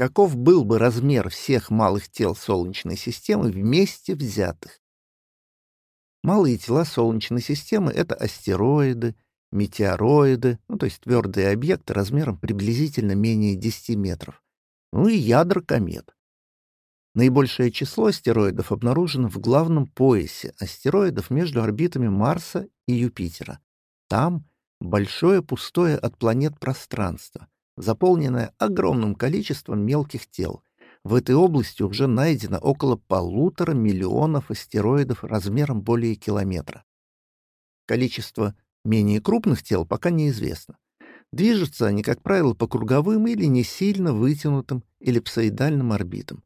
каков был бы размер всех малых тел Солнечной системы вместе взятых. Малые тела Солнечной системы — это астероиды, метеороиды, ну, то есть твердые объекты размером приблизительно менее 10 метров, ну и ядра комет. Наибольшее число астероидов обнаружено в главном поясе астероидов между орбитами Марса и Юпитера. Там большое пустое от планет пространство, заполненное огромным количеством мелких тел. В этой области уже найдено около полутора миллионов астероидов размером более километра. Количество менее крупных тел пока неизвестно. Движутся они, как правило, по круговым или не сильно вытянутым эллипсоидальным орбитам.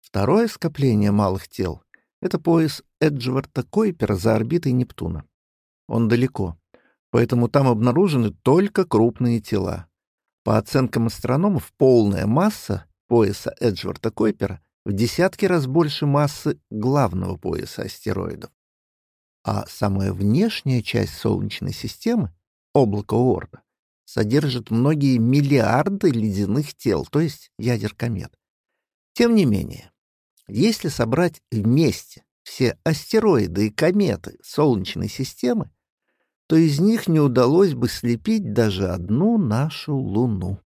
Второе скопление малых тел — это пояс Эджварта-Койпера за орбитой Нептуна. Он далеко, поэтому там обнаружены только крупные тела. По оценкам астрономов, полная масса пояса Эджварта-Койпера в десятки раз больше массы главного пояса астероидов. А самая внешняя часть Солнечной системы, облако Оорта, содержит многие миллиарды ледяных тел, то есть ядер комет. Тем не менее, если собрать вместе все астероиды и кометы Солнечной системы, то из них не удалось бы слепить даже одну нашу Луну.